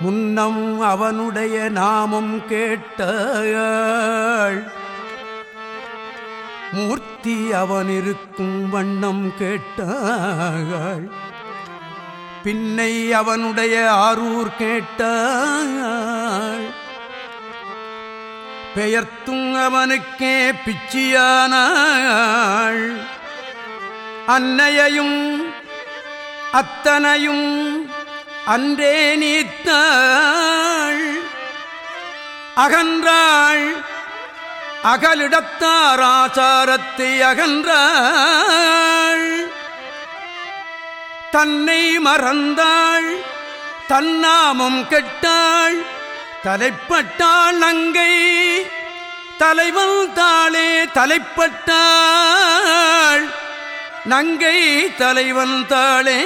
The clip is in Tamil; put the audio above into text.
முன்னம் அவனுடைய நாமம் கேட்ட மூர்த்தி அவனிருக்கும் வண்ணம் கேட்டாள் பின்னை அவனுடைய ஆரூர் கேட்டாள் பெயர்த்தும் அவனுக்கே பிச்சியானாள். அன்னையையும் அத்தனையும் அன்றே நீத்தாள் அகன்றாள் அகலிடத்தார் ஆச்சாரத்தை அகன்றாள். தன்னை மறந்தாள் தன்னாமம் கெட்டாள் தலைப்பட்டாள் நங்கை தலைவன் தாளே தலைப்பட்டாள் நங்கை தலைவன் தாளே.